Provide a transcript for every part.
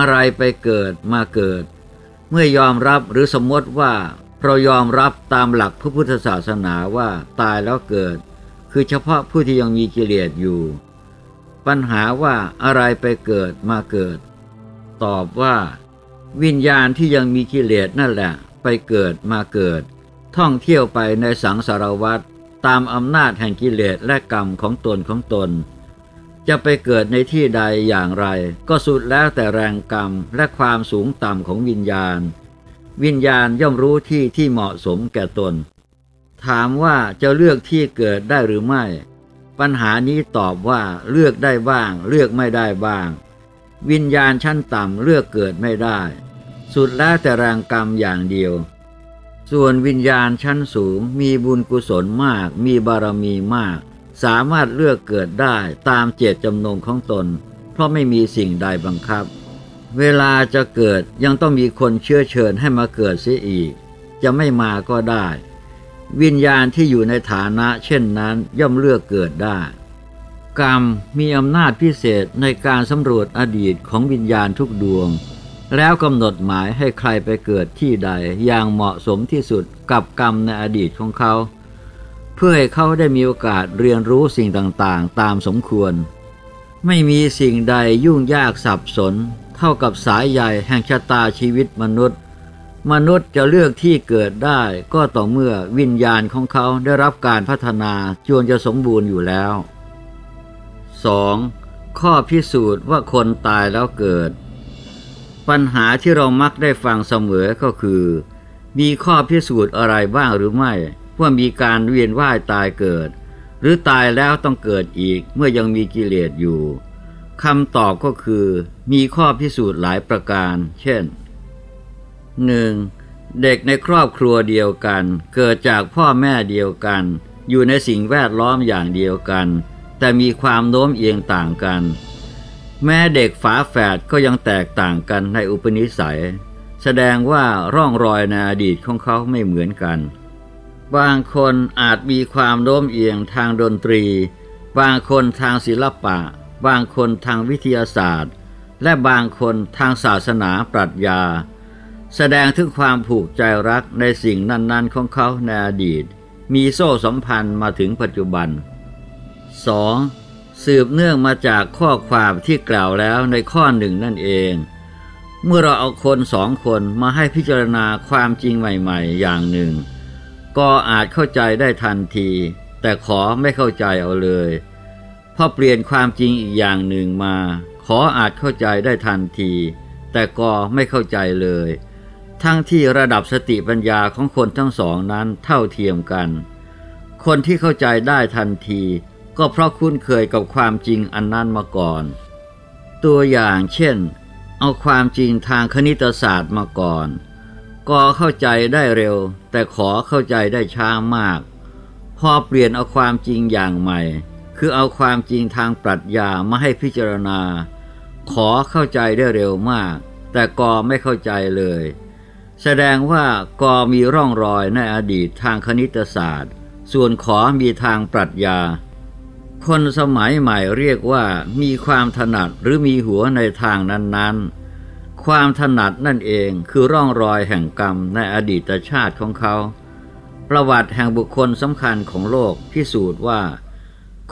อะไรไปเกิดมาเกิด เมื่อยอมรับหรือสมมติว่าเรายอมรับตามหลักพระพุทธศาสนาว่าตายแล้วเกิด คือเฉพาะผู้ที่ยังมีกิเลสอยู่ ปัญหาว่าอะไรไปเกิดมาเกิด ตอบว่า วิญญาณที่ยังมีกิเลสนั่นแหละ ไปเกิดมาเกิด ท่องเที่ยวไปในสังสารวัฏตามอำนาจแห่งกิเลสและกรรมของตนของตน จะไปเกิดในที่ใดอย่างไร ก็สุดแล้วแต่แรงกรรมและความสูงต่ำของวิญญาณ วิญญาณย่อมรู้ที่ที่เหมาะสมแก่ตน ถามว่าจะเลือกที่เกิดได้หรือไม่ ปัญหานี้ตอบว่าเลือกได้บ้าง เลือกไม่ได้บ้าง วิญญาณชั้นต่ำเลือกเกิดไม่ได้ สุดแล้วแต่แรงกรรมอย่างเดียว ส่วนวิญญาณชั้นสูงมีบุญกุศลมาก มีบารมีมาก สามารถเลือกเกิดได้ตามเจตจำนงของตน เพราะไม่มีสิ่งใดบังคับ เวลาจะเกิดยังต้องมีคนเชื้อเชิญให้มาเกิดเสียอีก จะไม่มาก็ได้ วิญญาณที่อยู่ในฐานะ เช่นนั้นย่อมเลือกเกิดได้ กรรมมีอำนาจพิเศษในการสำรวจอดีตของวิญญาณทุกดวง แล้วกำหนดหมายให้ใครไปเกิดที่ใดอย่างเหมาะสมที่สุดกับกรรมในอดีตของเขา พื่อให้เขาได้มีโอกาสเรียนรู้สิ่งต่างๆ ตามสมควร ไม่มีสิ่งใดยุ่งยากสับสน เท่ากับสายใหญ่แห่งชะตาชีวิตมนุษย์ มนุษย์จะเลือกที่เกิดได้ก็ต่อเมื่อวิญญาณของเขาได้รับการพัฒนาจนจะสมบูรณ์อยู่แล้ว 2. ข้อพิสูจน์ว่าคนตายแล้วเกิด ปัญหาที่เรามักได้ฟังเสมอก็คือ มีข้อพิสูจน์อะไรบ้างหรือไม่ ว่ามีการเวียนว่ายตายเกิด หรือตายแล้วต้องเกิดอีกเมื่อยังมีกิเลสอยู่คำตอบก็คือมีข้อพิสูจน์หลายประการ เช่น 1. เด็กในครอบครัวเดียวกัน เกิดจากพ่อแม่เดียวกัน อยู่ในสิ่งแวดล้อมอย่างเดียวกัน แต่มีความโน้มเอียงต่างกัน แม้เด็กฝาแฝดก็ยังแตกต่างกันในอุปนิสัย แสดงว่าร่องรอยในอดีตของเขาไม่เหมือนกัน บางคนอาจมีความโน้มเอียงทางดนตรี บางคนทางศิลปะ บางคนทางวิทยาศาสตร์ และบางคนทางศาสนาปรัชญา แสดงถึงความผูกใจรักในสิ่งนั้น ๆ ของเขาในอดีต มีโซ่สัมพันธ์มาถึงปัจจุบัน 2. สืบเนื่องมาจากข้อความที่กล่าวแล้วในข้อหนึ่งนั่นเองเมื่อเราเอาคนสองคนมาให้พิจารณาความจริงใหม่ ๆ อย่างหนึ่ง ก็อาจเข้าใจได้ทันที แต่ขอไม่เข้าใจเอาเลยพอเปลี่ยนความจริงอีกอย่างหนึ่งมา ขออาจเข้าใจได้ทันที แต่ก็ไม่เข้าใจเลย ทั้งที่ระดับสติปัญญาของคนทั้งสองนั้นเท่าเทียมกัน คนที่เข้าใจได้ทันที ก็เพราะคุ้นเคยกับความจริงอันนั้นมาก่อน ตัวอย่างเช่น เอาความจริงทางคณิตศาสตร์มาก่อน ก็เข้าใจได้เร็ว แต่ขอเข้าใจได้ช้ามาก พอเปลี่ยนเอาความจริงอย่างใหม่ คือเอาความจริงทางปรัชญามาให้พิจารณา ขอเข้าใจได้เร็วมาก แต่กอไม่เข้าใจเลย แสดงว่ากอมีร่องรอยในอดีตทางคณิตศาสตร์ ส่วนขอมีทางปรัชญา คนสมัยใหม่เรียกว่ามีความถนัดหรือมีหัวในทางนั้นๆ ความถนัดนั่นเองคือร่องรอยแห่งกรรมในอดีตชาติของเขา ประวัติแห่งบุคคลสำคัญของโลกพิสูจน์ว่า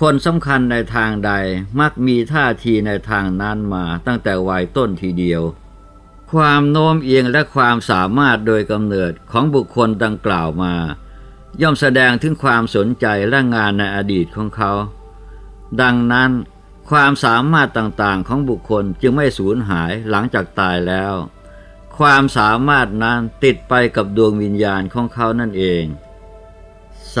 คนสำคัญในทางใดมักมีท่าทีในทางนั้นมาตั้งแต่วัยต้นทีเดียว ความโน้มเอียงและความสามารถโดยกำเนิดของบุคคลดังกล่าวมา ย่อมแสดงถึงความสนใจและงานในอดีตของเขา ดังนั้น ความสามารถต่างๆของบุคคลจึงไม่สูญหายหลังจากตายแล้ว ความสามารถนั้นติดไปกับดวงวิญญาณของเขานั่นเอง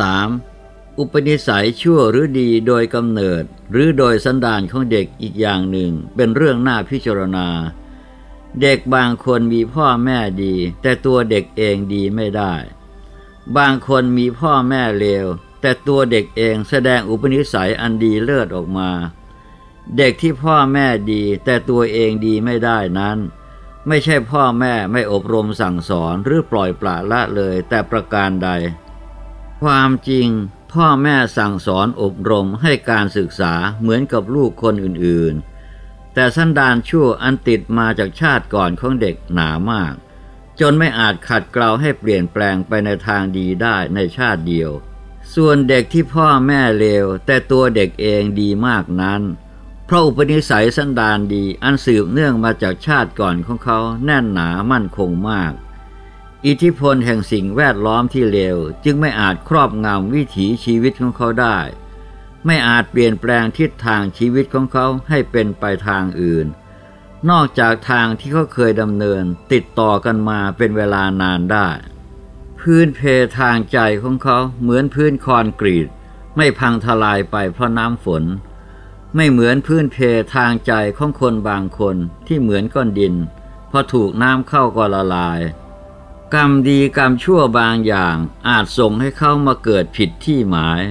3. อุปนิสัยชั่วหรือดีโดยกำเนิด หรือโดยสันดานของเด็กอีกอย่างหนึ่ง เป็นเรื่องน่าพิจารณา เด็กบางคนมีพ่อแม่ดี แต่ตัวเด็กเองดีไม่ได้ บางคนมีพ่อแม่เลวแต่ตัวเด็กเองแสดงอุปนิสัยอันดีเลิศออกมา เด็กที่พ่อแม่ดี แต่ตัวเองดีไม่ได้นั้น ไม่ใช่พ่อแม่ไม่อบรมสั่งสอนหรือปล่อยปละละเลยแต่ประการใด ความจริง พ่อแม่สั่งสอนอบรมให้การศึกษาเหมือนกับลูกคนอื่นๆ แต่สันดานชั่วอันติดมาจากชาติก่อนของเด็กหนามาก จนไม่อาจขัดเกลาให้เปลี่ยนแปลงไปในทางดีได้ในชาติเดียว ส่วนเด็กที่พ่อแม่เลวแต่ตัวเด็กเองดีมากนั้น เพราะอุปนิสัยสันดานดีอันสืบเนื่องมาจากชาติก่อนของเขาแน่นหนามั่นคงมาก อิทธิพลแห่งสิ่งแวดล้อมที่เลวจึงไม่อาจครอบงำวิถีชีวิตของเขาได้ ไม่อาจเปลี่ยนแปลงทิศทางชีวิตของเขาให้เป็นไปทางอื่น นอกจากทางที่เขาเคยดำเนินติดต่อกันมาเป็นเวลานานได้ พื้นเพทางใจของเขาเหมือนพื้นคอนกรีต ไม่พังทลายไปเพราะน้ำฝน ไม่เหมือนพื้นเพทางใจของคนบางคนที่เหมือนก้อนดิน พอถูกน้ำเข้าก็ละลาย กรรมดีกรรมชั่วบางอย่างอาจส่งให้เขามาเกิดผิดที่หมาย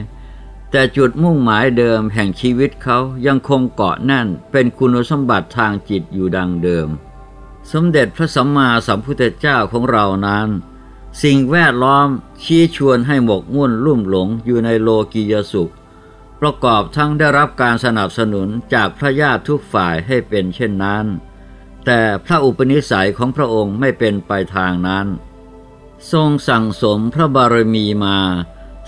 แต่จุดมุ่งหมายเดิมแห่งชีวิตเขายังคงเกาะแน่นเป็นคุณสมบัติทางจิตอยู่ดังเดิม สมเด็จพระสัมมาสัมพุทธเจ้าของเรานั้นสิ่งแวดล้อมชี้ชวนให้หมกมุ่นลุ่มหลงอยู่ในโลกียสุข ประกอบทั้งได้รับการสนับสนุนจากพระญาติทุกฝ่ายให้เป็นเช่นนั้น แต่พระอุปนิสัยของพระองค์ไม่เป็นไปทางนั้น ทรงสั่งสมพระบารมีมา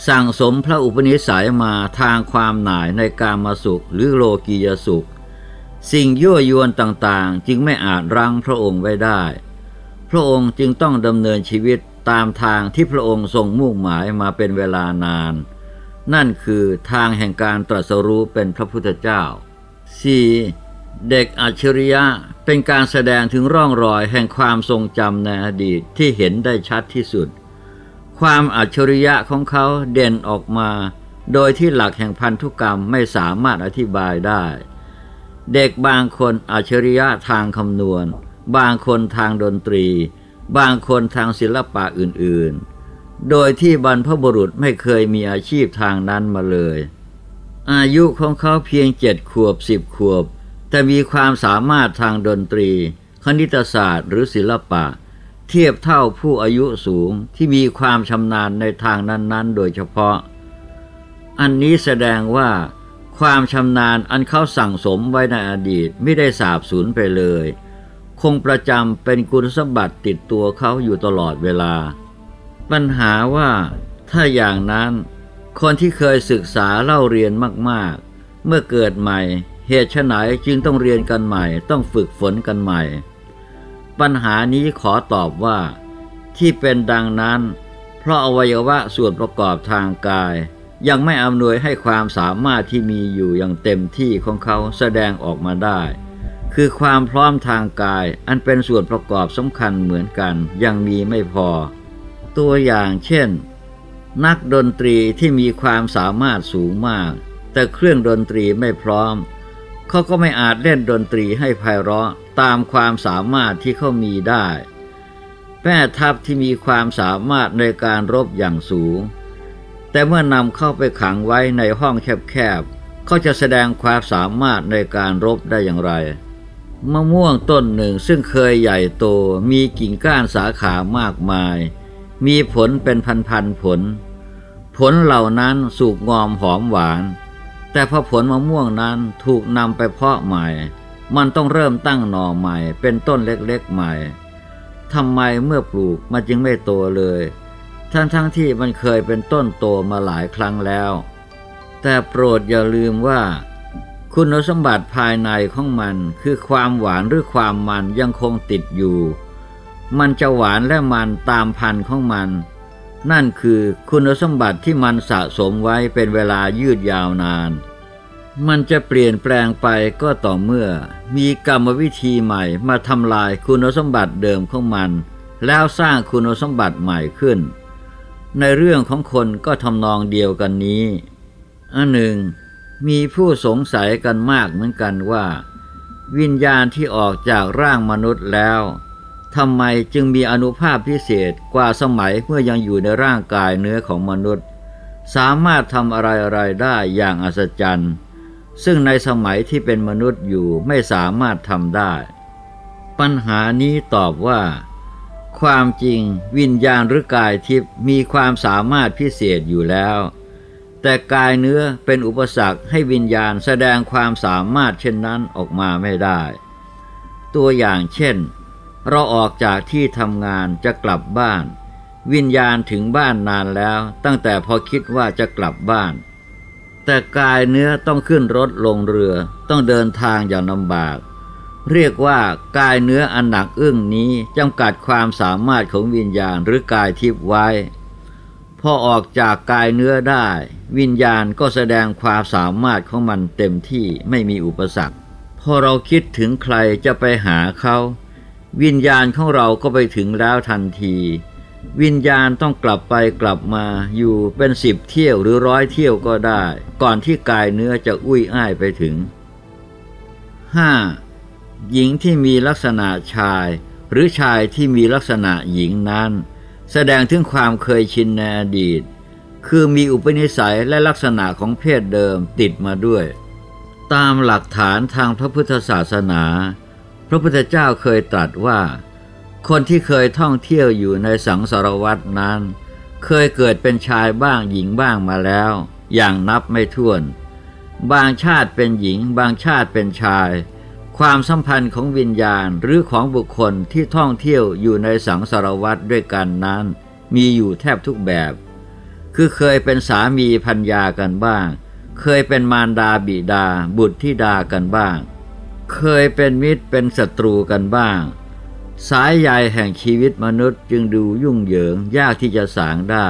สั่งสมพระอุปนิสัยมาทางความหน่ายในการมาสุขหรือโลกียสุข สิ่งยั่วยวนต่างๆ จึงไม่อาจรั้งพระองค์ไว้ได้ พระองค์จึงต้องดำเนินชีวิตตามทางที่พระองค์ทรงมุ่งหมายมาเป็นเวลานานนั่ นั่นคือทางแห่งการตรัสรู้เป็นพระพุทธเจ้า 4. เด็กอัจฉริยะเป็นการแสดงถึงร่องรอยแห่งความทรงจำในอดีตที่เห็นได้ชัดที่สุด ความอัจฉริยะของเขาเด่นออกมา โดยที่หลักแห่งพันธุกรรมไม่สามารถอธิบายได้ เด็กบางคนอัจฉริยะทางคำนวณ บางคนทางดนตรี บางคนทางศิลปะอื่นๆ โดยที่บรรพบุรุษไม่เคยมีอาชีพทางนั้นมาเลย อายุของเขาเพียงเจ็ดขวบสิบขวบ แต่มีความสามารถทางดนตรี คณิตศาสตร์หรือศิลปะ เทียบเท่าผู้อายุสูงที่มีความชำนาญในทางนั้นๆ โดยเฉพาะ อันนี้แสดงว่าความชำนาญอันเขาสั่งสมไว้ในอดีตไม่ได้สาบสูญไปเลย คงประจำเป็นคุณสมบัติติดตัวเขาอยู่ตลอดเวลา ปัญหาว่าถ้าอย่างนั้น คนที่เคยศึกษาเล่าเรียนมากๆ เมื่อเกิดใหม่ เหตุไฉนจึงต้องเรียนกันใหม่ ต้องฝึกฝนกันใหม่ ปัญหานี้ขอตอบว่า ที่เป็นดังนั้น เพราะอวัยวะส่วนประกอบทางกาย ยังไม่อำนวยให้ความสามารถที่มีอยู่อย่างเต็มที่ของเขาแสดงออกมาได้ คือความพร้อมทางกายอันเป็นส่วนประกอบสำคัญเหมือนกันยังมีไม่พอ ตัวอย่างเช่น นักดนตรีที่มีความสามารถสูงมาก แต่เครื่องดนตรีไม่พร้อม เขาก็ไม่อาจเล่นดนตรีให้ไพเราะตามความสามารถที่เขามีได้แม่ทัพที่มีความสามารถในการรบอย่างสูง แต่เมื่อนำเข้าไปขังไว้ในห้องแคบๆเขาจะแสดงความสามารถในการรบได้อย่างไรมะม่วงต้นหนึ่งซึ่งเคยใหญ่โตมีกิ่งก้านสาขามากมาย มีผลเป็นพันๆผล ผลเหล่านั้นสุกงอมหอมหวาน แต่พอผลมะม่วงนั้นถูกนำไปเพาะใหม่ มันต้องเริ่มตั้งหน่อใหม่เป็นต้นเล็กๆใหม่ทำไมเมื่อปลูกมันจึงไม่โตเลย ทั้งๆทที่มันเคยเป็นต้นโตมาหลายครั้งแล้ว แต่โปรดอย่าลืมว่า คุณสมบัติภายในของมันคือความหวานหรือความมันยังคงติดอยู่ มันจะหวานและมันตามพันธุ์ของมัน นั่นคือคุณสมบัติที่มันสะสมไว้เป็นเวลายืดยาวนาน มันจะเปลี่ยนแปลงไปก็ต่อเมื่อ มีกรรมวิธีใหม่มาทำลายคุณสมบัติเดิมของมัน แล้วสร้างคุณสมบัติใหม่ขึ้น ในเรื่องของคนก็ทำนองเดียวกันนี้อันหนึ่ง มีผู้สงสัยกันมากเหมือนกันว่า วิญญาณที่ออกจากร่างมนุษย์แล้ว ทำไมจึงมีอนุภาพพิเศษกว่าสมัยเมื่อยังอยู่ในร่างกายเนื้อของมนุษย์ สามารถทำอะไรอะไรได้อย่างอัศจรรย์ ซึ่งในสมัยที่เป็นมนุษย์อยู่ไม่สามารถทำได้ ปัญหานี้ตอบว่า ความจริงวิญญาณหรือกายทิพย์มีความสามารถพิเศษอยู่แล้ว แต่แต่กายเนื้อเป็นอุปสรรคให้วิญญาณแสดงความสามารถเช่นนั้นออกมาไม่ได้ ตัวอย่างเช่น เราออกจากที่ทำงานจะกลับบ้าน วิญญาณถึงบ้านนานแล้ว ตั้งแต่พอคิดว่าจะกลับบ้าน แต่กายเนื้อต้องขึ้นรถลงเรือต้องเดินทางอย่างลำบาก เรียกว่ากายเนื้ออันหนักอึ้งนี้จำกัดความสามารถของวิญญาณหรือกายทิพย์ไว้ พอออกจากกายเนื้อได้ วิญญาณก็แสดงความสามารถของมันเต็มที่ไม่มีอุปสรรคพอเราคิดถึงใครจะไปหาเขา วิญญาณของเราก็ไปถึงแล้วทันที วิญญาณต้องกลับไปกลับมาอยู่เป็นสิบเที่ยวหรือร้อยเที่ยวก็ได้ ก่อนที่กายเนื้อจะอุ้ยอ้ายไปถึง 5. หญิงที่มีลักษณะชาย หรือชายที่มีลักษณะหญิงนั้น แสดงถึงความเคยชินในอดีต คือมีอุปนิสัยและลักษณะของเพศเดิมติดมาด้วย ตามหลักฐานทางพระพุทธศาสนา พระพุทธเจ้าเคยตรัสว่า คนที่เคยท่องเที่ยวอยู่ในสังสารวัตนั้น เคยเกิดเป็นชายบ้างหญิงบ้างมาแล้ว อย่างนับไม่ถ้วน บางชาติเป็นหญิง บางชาติเป็นชาย ความสัมพันธ์ของวิญญาณหรือของบุคคลที่ท่องเที่ยวอยู่ในสังสารวัตด้วยกันนั้น มีอยู่แทบทุกแบบ คือเคยเป็นสามีพัญญากันบ้าง เคยเป็นมารดาบิดา บุตรที่ดากันบ้าง เคยเป็นมิตรเป็นศัตรูกันบ้าง สายใยแห่งชีวิตมนุษย์จึงดูยุ่งเหยิงยากที่จะสางได้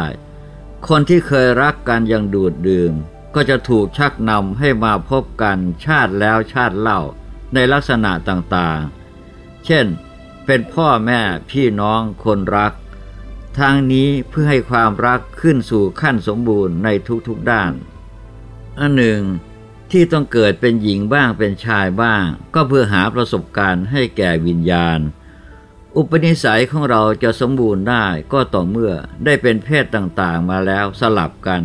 คนที่เคยรักกันยังดูดดื่ม ก็จะถูกชักนำให้มาพบกันชาติแล้วชาติเล่าในลักษณะต่างๆ เช่น เป็นพ่อแม่พี่น้องคนรัก ทางนี้เพื่อให้ความรักขึ้นสู่ขั้นสมบูรณ์ในทุกๆด้านอันหนึ่ง ที่ต้องเกิดเป็นหญิงบ้างเป็นชายบ้าง ก็เพื่อหาประสบการณ์ให้แก่วิญญาณ อุปนิสัยของเราจะสมบูรณ์ได้ก็ต่อเมื่อได้เป็นเพศต่างๆมาแล้วสลับกัน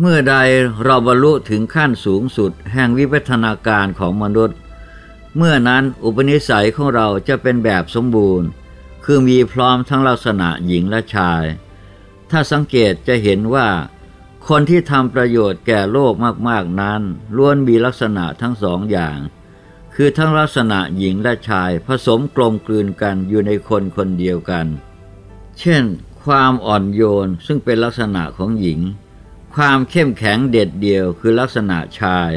เมื่อใดเราบรรลุถึงขั้นสูงสุดแห่งวิวัฒนาการของมนุษย์ เมื่อนั้นอุปนิสัยของเราจะเป็นแบบสมบูรณ์ คือมีพร้อมทั้งลักษณะหญิงและชาย ถ้าสังเกตจะเห็นว่า คนที่ทำประโยชน์แก่โลกมากๆนั้น ล้วนมีลักษณะทั้งสองอย่าง คือทั้งลักษณะหญิงและชายผสมกลมกลืนกันอยู่ในคนคนเดียวกัน เช่น ความอ่อนโยนซึ่งเป็นลักษณะของหญิง ความเข้มแข็งเด็ดเดี่ยวคือลักษณะชาย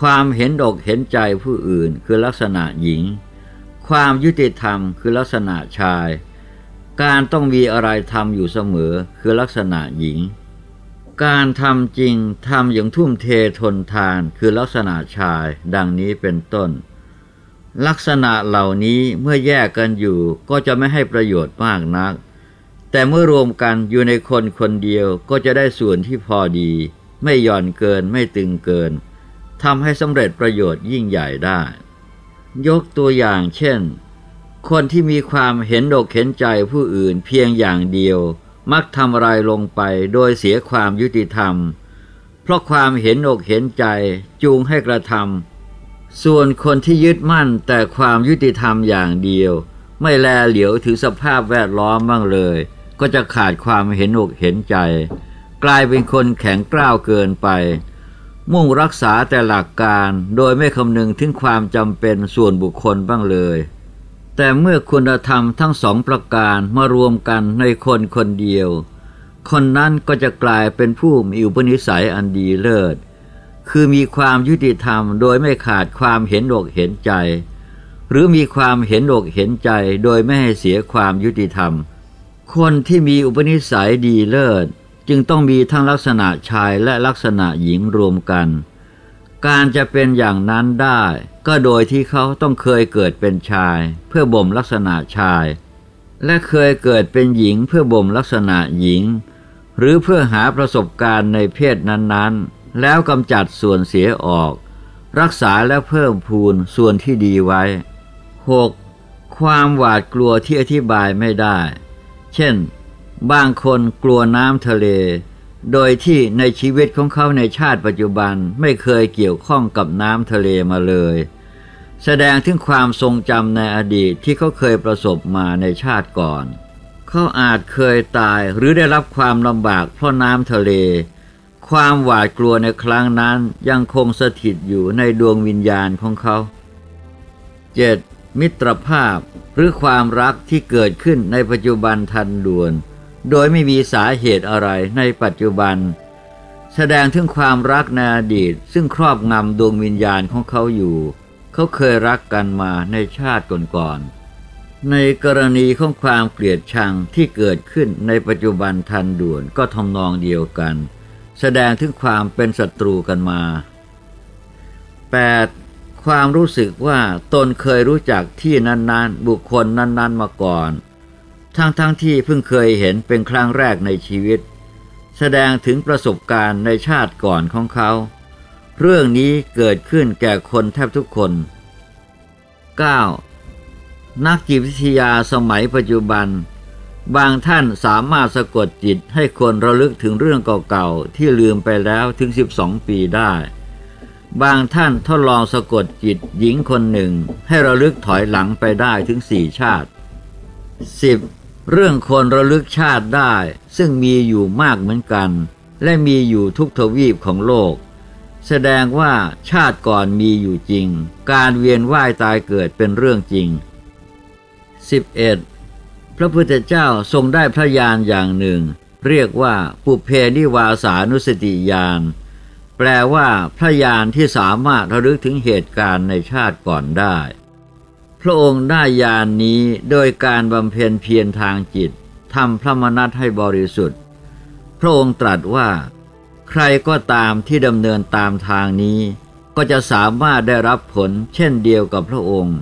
ความเห็นอกเห็นใจผู้อื่นคือลักษณะหญิง ความยุติธรรมคือลักษณะชาย การต้องมีอะไรทำอยู่เสมอคือลักษณะหญิง การทำจริงทำอย่างทุ่มเททนทานคือลักษณะชายดังนี้เป็นต้น ลักษณะเหล่านี้เมื่อแยกกันอยู่ก็จะไม่ให้ประโยชน์มากนัก แต่เมื่อรวมกันอยู่ในคนคนเดียวก็จะได้ส่วนที่พอดี ไม่หย่อนเกินไม่ตึงเกินทำให้สำเร็จประโยชน์ยิ่งใหญ่ได้ ยกตัวอย่างเช่น คนที่มีความเห็นอกเห็นใจผู้อื่นเพียงอย่างเดียว มักทำอะไรลงไปโดยเสียความยุติธรรม เพราะความเห็นอกเห็นใจจูงให้กระทำส่วนคนที่ยึดมั่นแต่ความยุติธรรมอย่างเดียว ไม่แลเหลียวถึงสภาพแวดล้อมบ้างเลย ก็จะขาดความเห็นอกเห็นใจ กลายเป็นคนแข็งกร้าวเกินไป มุ่งรักษาแต่หลักการโดยไม่คำนึงถึงความจำเป็นส่วนบุคคลบ้างเลย แต่เมื่อคุณธรรมทั้งสองประการมารวมกันในคนคนเดียว คนนั้นก็จะกลายเป็นผู้มีอุปนิสัยอันดีเลิศ คือมีความยุติธรรมโดยไม่ขาดความเห็นอกเห็นใจ หรือมีความเห็นอกเห็นใจโดยไม่ให้เสียความยุติธรรม คนที่มีอุปนิสัยดีเลิศ จึงต้องมีทั้งลักษณะชายและลักษณะหญิงรวมกัน การจะเป็นอย่างนั้นได้ ก็โดยที่เขาต้องเคยเกิดเป็นชาย เพื่อบ่มลักษณะชาย และเคยเกิดเป็นหญิงเพื่อบ่มลักษณะหญิง หรือเพื่อหาประสบการณ์ในเพศนั้นๆ แล้วกำจัดส่วนเสียออก รักษาและเพิ่มพูนส่วนที่ดีไว้ 6. ความหวาดกลัวที่อธิบายไม่ได้ เช่น บางคนกลัวน้ำทะเล โดยที่ในชีวิตของเขาในชาติปัจจุบันไม่เคยเกี่ยวข้องกับน้ำทะเลมาเลย แสดงถึงความทรงจำในอดีตที่เขาเคยประสบมาในชาติก่อน เขาอาจเคยตายหรือได้รับความลำบากเพราะน้ำทะเล ความหวาดกลัวในครั้งนั้นยังคงสถิตอยู่ในดวงวิญญาณของเขา 7. มิตรภาพหรือความรักที่เกิดขึ้นในปัจจุบันทันด่วน โดยไม่มีสาเหตุอะไรในปัจจุบัน แสดงถึงความรักในอดีตซึ่งครอบงำดวงวิญญาณของเขาอยู่ เขาเคยรักกันมาในชาติก่อนๆในกรณีของความเกลียดชังที่เกิดขึ้นในปัจจุบันทันด่วนก็ทำนองเดียวกัน แสดงถึงความเป็นศัตรูกันมา 8. ความรู้สึกว่าตนเคยรู้จักที่นั้นๆ บุคคลนั้น ๆ มาก่อน ทั้งๆทที่เพิ่งเคยเห็นเป็นครั้งแรกในชีวิต แสดงถึงประสบการณ์ในชาติก่อนของเขา เรื่องนี้เกิดขึ้นแก่คนแทบทุกคน 9. นักจิตวิทยาสมัยปัจจุบัน บางท่านสามารถสะกดจิตให้คนระลึกถึงเรื่องเก่าๆ ที่ลืมไปแล้วถึง 12 ปีได้ บางท่านทดลองสะกดจิตหญิงคนหนึ่ง ให้ระลึกถอยหลังไปได้ถึงสี่ชาติ 10. เรื่องคนระลึกชาติได้ ซึ่งมีอยู่มากเหมือนกัน และมีอยู่ทุกทวีปของโลก แสดงว่าชาติก่อนมีอยู่จริง การเวียนว่ายตายเกิดเป็นเรื่องจริง 11. พระพุทธเจ้าทรงได้พระญาณอย่างหนึ่ง เรียกว่าปุเพนิวาสานุสติญาณแปลว่าพระญาณที่สามารถระลึกถึงเหตุการณ์ในชาติก่อนได้ พระองค์ได้ญาณนนี้โดยการบำเพ็ญเพียรทางจิตทำพระมนัตให้บริสุทธิ์ พระองค์ตรัสว่า ใครก็ตามที่ดำเนินตามทางนี้ ก็จะสามารถได้รับผลเช่นเดียวกับพระองค์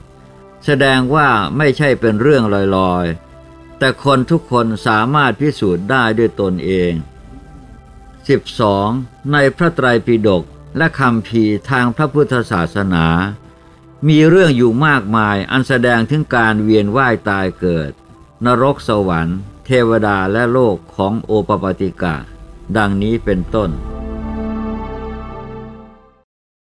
แสดงว่าไม่ใช่เป็นเรื่องลอยๆ แต่คนทุกคนสามารถพิสูจน์ได้ด้วยตนเอง 12. ในพระไตรปิฎกและคำพีทางพระพุทธศาสนา มีเรื่องอยู่มากมายอันแสดงถึงการเวียนว่ายตายเกิด นรกสวรรค์ เทวดาและโลกของโอปปติกะ ดังนี้เป็นต้น